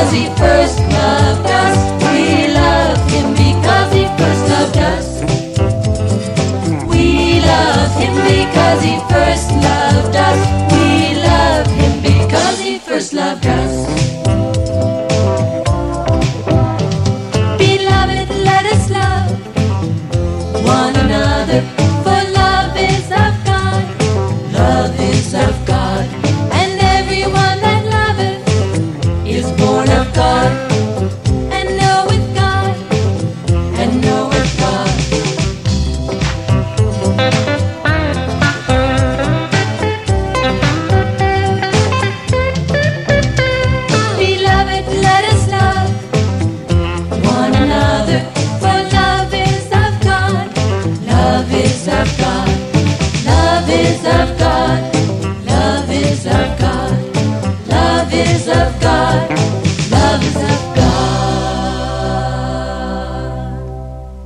because he first loved us. We love him because he first loved us. We love him because he first loved us. Love is of God. Love is of God. Love is of God.